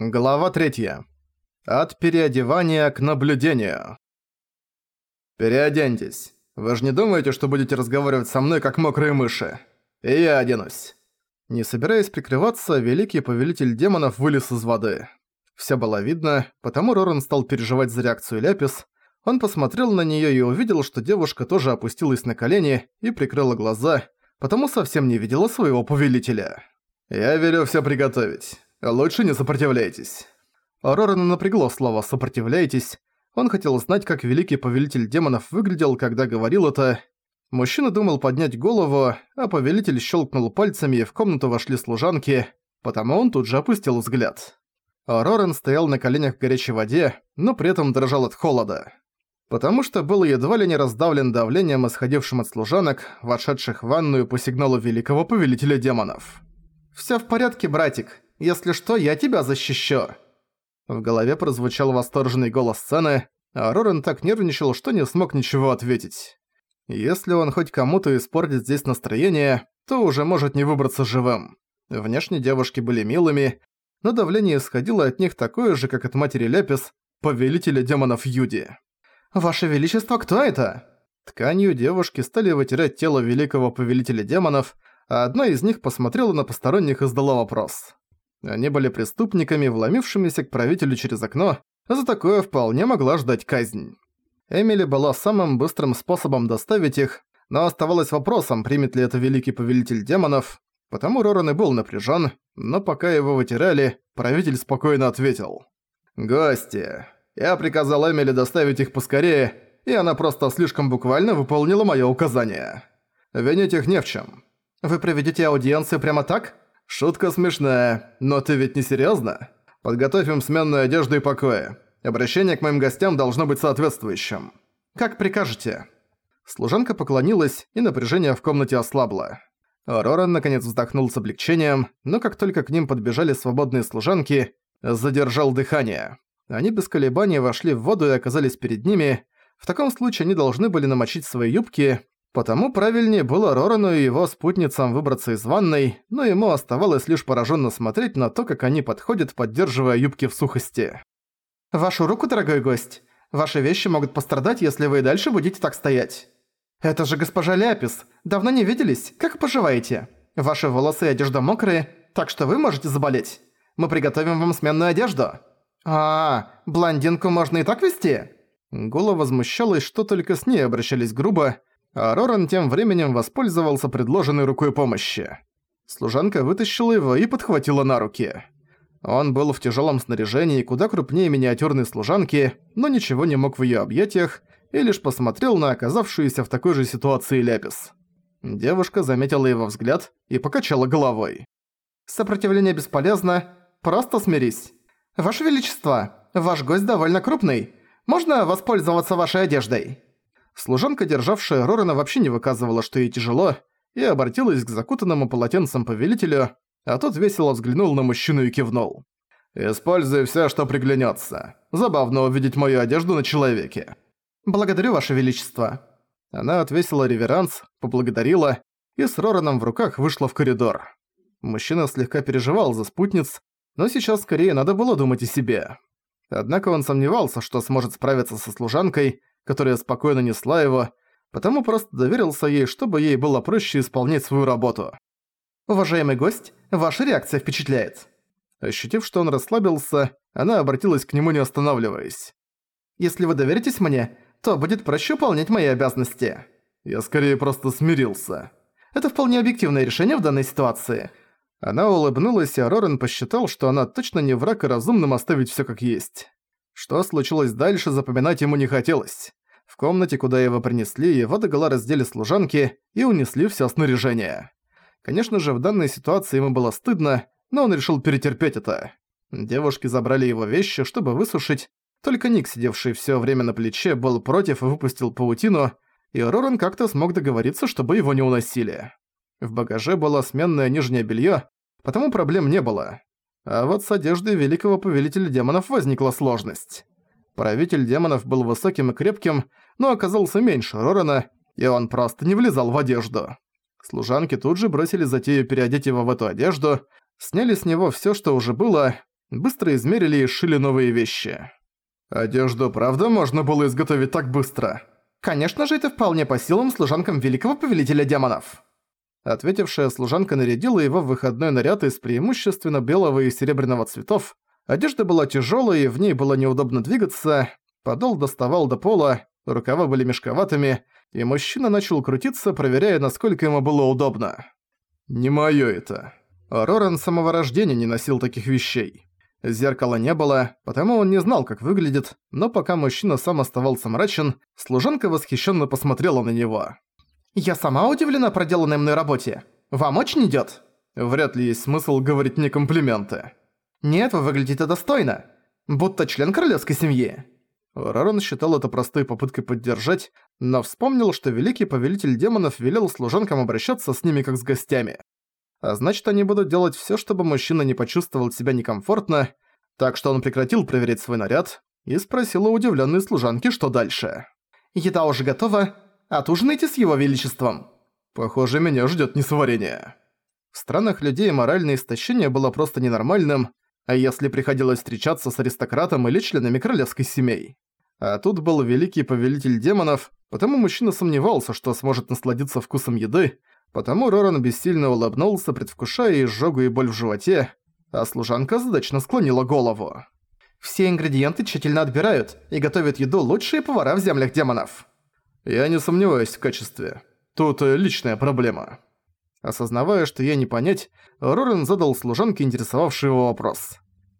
Глава 3. От переодевания к наблюдению. Переоденьтесь. Вы же не думаете, что будете разговаривать со мной, как мокрые мыши? И я оденусь. Не собираясь прикрываться, великий повелитель демонов вылез из воды. Всё было видно, потому Роран стал переживать за реакцию Ляпис. Он посмотрел на неё и увидел, что девушка тоже опустилась на колени и прикрыла глаза, потому совсем не видела своего повелителя. «Я велю всё приготовить. Лучше не сопротивляйтесь». Рорана напрягло слово «сопротивляйтесь». Он хотел знать, как великий повелитель демонов выглядел, когда говорил это. Мужчина думал поднять голову, а повелитель щелкнул пальцами и в комнату вошли служанки, потому он тут же опустил взгляд. Роран стоял на коленях в горячей воде, но при этом дрожал от холода. Потому что был едва ли не раздавлен давлением, исходившим от служанок, вошедших в ванную по сигналу великого повелителя демонов. «Всё в порядке, братик. Если что, я тебя защищу!» В голове прозвучал восторженный голос сцены, а Рорен так нервничал, что не смог ничего ответить. Если он хоть кому-то испортит здесь настроение, то уже может не выбраться живым. Внешне девушки были милыми, но давление исходило от них такое же, как от матери Ляпис, повелителя демонов Юди. «Ваше Величество, кто это?» Тканью девушки стали вытирать тело великого повелителя демонов, а одна из них посмотрела на посторонних и задала вопрос. Они были преступниками, вломившимися к правителю через окно, а за такое вполне могла ждать казнь. Эмили была самым быстрым способом доставить их, но оставалось вопросом, примет ли это великий повелитель демонов, потому Роран и был напряжен, но пока его вытирали, правитель спокойно ответил. «Гости. Я приказал Эмили доставить их поскорее, и она просто слишком буквально выполнила моё указание. Винить их не в чем. Вы проведете аудиенцию прямо так?» «Шутка смешная, но ты ведь не серьёзно? Подготовим сменную одежду и покои. Обращение к моим гостям должно быть соответствующим. Как прикажете». Служанка поклонилась, и напряжение в комнате ослабло. Роран наконец вздохнул с облегчением, но как только к ним подбежали свободные служанки, задержал дыхание. Они без колебаний вошли в воду и оказались перед ними. В таком случае они должны были намочить свои юбки, Потому правильнее было Рорану и его спутницам выбраться из ванной, но ему оставалось лишь пораженно смотреть на то, как они подходят, поддерживая юбки в сухости. «Вашу руку, дорогой гость. Ваши вещи могут пострадать, если вы и дальше будете так стоять. Это же госпожа Ляпис. Давно не виделись. Как поживаете? Ваши волосы и одежда мокрые, так что вы можете заболеть. Мы приготовим вам сменную одежду». «А, блондинку можно и так вести?» Гула возмущалась, что только с ней обращались грубо, а Роран тем временем воспользовался предложенной рукой помощи. Служанка вытащила его и подхватила на руки. Он был в тяжелом снаряжении, куда крупнее миниатюрной служанки, но ничего не мог в ее объятиях и лишь посмотрел на оказавшуюся в такой же ситуации Ляпис. Девушка заметила его взгляд и покачала головой. «Сопротивление бесполезно. Просто смирись. Ваше Величество, ваш гость довольно крупный. Можно воспользоваться вашей одеждой?» Служанка, державшая Рорана, вообще не выказывала, что ей тяжело, и обратилась к закутанному полотенцем повелителю, а тот весело взглянул на мужчину и кивнул. «Используй всё, что приглянётся. Забавно увидеть мою одежду на человеке». «Благодарю, Ваше Величество». Она отвесила реверанс, поблагодарила и с Рораном в руках вышла в коридор. Мужчина слегка переживал за спутниц, но сейчас скорее надо было думать о себе. Однако он сомневался, что сможет справиться со служанкой, которая спокойно несла его, потому просто доверился ей, чтобы ей было проще исполнять свою работу. «Уважаемый гость, ваша реакция впечатляет». Ощутив, что он расслабился, она обратилась к нему не останавливаясь. «Если вы доверитесь мне, то будет проще выполнять мои обязанности». Я скорее просто смирился. Это вполне объективное решение в данной ситуации. Она улыбнулась, и Рорен посчитал, что она точно не враг и разумным оставить всё как есть. Что случилось дальше, запоминать ему не хотелось. Комнате, куда его принесли, его догола раздели служанки и унесли все снаряжение. Конечно же, в данной ситуации ему было стыдно, но он решил перетерпеть это. Девушки забрали его вещи, чтобы высушить, только Ник, сидевший все время на плече, был против и выпустил паутину, и Роран как-то смог договориться, чтобы его не уносили. В багаже было сменное нижнее белье, потому проблем не было. А вот с одеждой великого повелителя демонов возникла сложность. Правитель демонов был высоким и крепким, но оказался меньше Рорана, и он просто не влезал в одежду. Служанки тут же бросили затею переодеть его в эту одежду, сняли с него всё, что уже было, быстро измерили и сшили новые вещи. Одежду правда можно было изготовить так быстро? Конечно же, это вполне по силам служанкам великого повелителя демонов. Ответившая служанка нарядила его в выходной наряд из преимущественно белого и серебряного цветов. Одежда была тяжелой, и в ней было неудобно двигаться, подол доставал до пола, рукава были мешковатыми, и мужчина начал крутиться, проверяя, насколько ему было удобно. «Не моё это». Роран с самого рождения не носил таких вещей. Зеркала не было, потому он не знал, как выглядит, но пока мужчина сам оставался мрачен, служанка восхищенно посмотрела на него. «Я сама удивлена проделанной мной работе. Вам очень идёт?» Вряд ли есть смысл говорить мне комплименты. «Нет, вы выглядите достойно. Будто член королевской семьи». Роран считал это простой попыткой поддержать, но вспомнил, что великий повелитель демонов велел служанкам обращаться с ними как с гостями. А значит, они будут делать всё, чтобы мужчина не почувствовал себя некомфортно, так что он прекратил проверять свой наряд и спросил у удивлённой служанки, что дальше. «Еда уже готова. Отужинайте с его величеством». «Похоже, меня ждёт несварение». В странах людей моральное истощение было просто ненормальным, а если приходилось встречаться с аристократом или членами королевской семей. А тут был великий повелитель демонов, потому мужчина сомневался, что сможет насладиться вкусом еды, Потому Роран бессильно улыбнулся, предвкушая изжогу и боль в животе, а служанка задачно склонила голову. «Все ингредиенты тщательно отбирают и готовят еду лучшие повара в землях демонов». «Я не сомневаюсь в качестве. Тут э, личная проблема». Осознавая, что я не понять, Рорен задал служанке интересовавший его вопрос.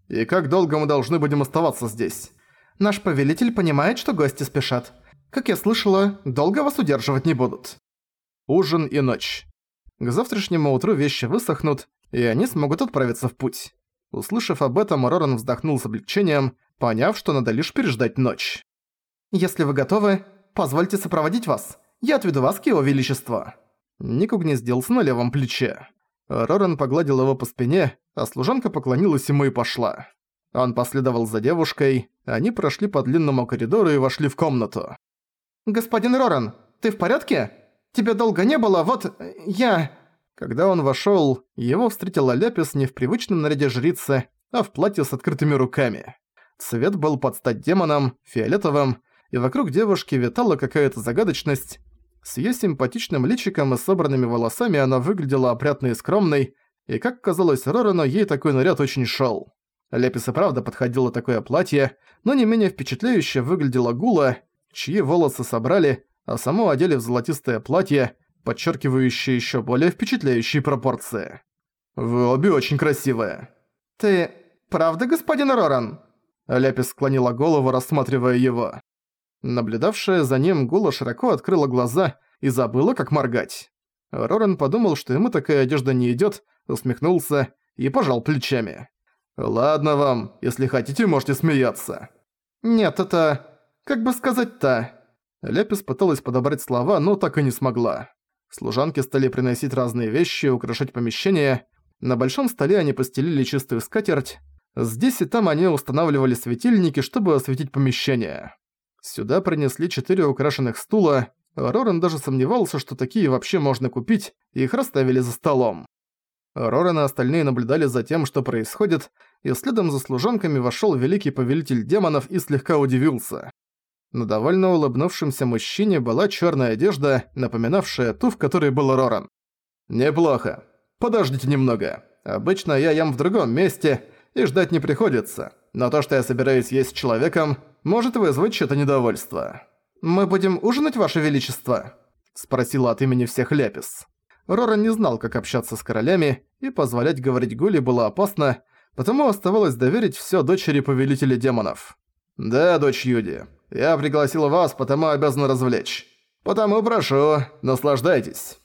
«И как долго мы должны будем оставаться здесь?» «Наш повелитель понимает, что гости спешат. Как я слышала, долго вас удерживать не будут». Ужин и ночь. К завтрашнему утру вещи высохнут, и они смогут отправиться в путь. Услышав об этом, Роран вздохнул с облегчением, поняв, что надо лишь переждать ночь. «Если вы готовы, позвольте сопроводить вас. Я отведу вас к его величеству». Ник угнездился на левом плече. Роран погладил его по спине, а служанка поклонилась ему и пошла. Он последовал за девушкой, они прошли по длинному коридору и вошли в комнату. «Господин Роран, ты в порядке?» Тебя долго не было, вот э, я...» Когда он вошёл, его встретила Ляпис не в привычном наряде жрицы, а в платье с открытыми руками. Цвет был под стать демоном, фиолетовым, и вокруг девушки витала какая-то загадочность. С её симпатичным личиком и собранными волосами она выглядела опрятной и скромной, и, как казалось Рорану, ей такой наряд очень шёл. Ляпис и правда подходило такое платье, но не менее впечатляюще выглядела Гула, чьи волосы собрали, а само одели в золотистое платье, подчеркивающее еще более впечатляющие пропорции. «Вы обе очень красивые». «Ты правда господин Роран?» Ляпис склонила голову, рассматривая его. Наблюдавшая за ним Гула широко открыла глаза и забыла, как моргать. Роран подумал, что ему такая одежда не идёт, усмехнулся и пожал плечами. «Ладно вам, если хотите, можете смеяться». «Нет, это... как бы сказать-то...» Ляпис пыталась подобрать слова, но так и не смогла. Служанки стали приносить разные вещи, украшать помещение. На большом столе они постелили чистую скатерть. Здесь и там они устанавливали светильники, чтобы осветить помещение. Сюда принесли четыре украшенных стула. Рорен даже сомневался, что такие вообще можно купить, и их расставили за столом. Рорен и остальные наблюдали за тем, что происходит, и следом за служанками вошёл великий повелитель демонов и слегка удивился. На довольно улыбнувшемся мужчине была черная одежда, напоминавшая ту, в которой был Роран. «Неплохо. Подождите немного. Обычно я ем в другом месте, и ждать не приходится. Но то, что я собираюсь есть с человеком, может вызвать чьё-то недовольство». «Мы будем ужинать, Ваше Величество?» – спросила от имени всех Лепис. Роран не знал, как общаться с королями, и позволять говорить Гули было опасно, потому оставалось доверить всё дочери Повелителя Демонов. «Да, дочь Юди, я пригласил вас, потому обязан развлечь. Потому прошу, наслаждайтесь».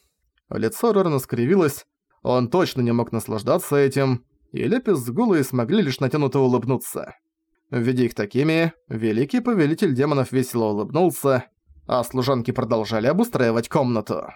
Лицо Рорана скривилось, он точно не мог наслаждаться этим, и Лепис с Гулой смогли лишь натянуто улыбнуться. Видя их такими, великий повелитель демонов весело улыбнулся, а служанки продолжали обустраивать комнату.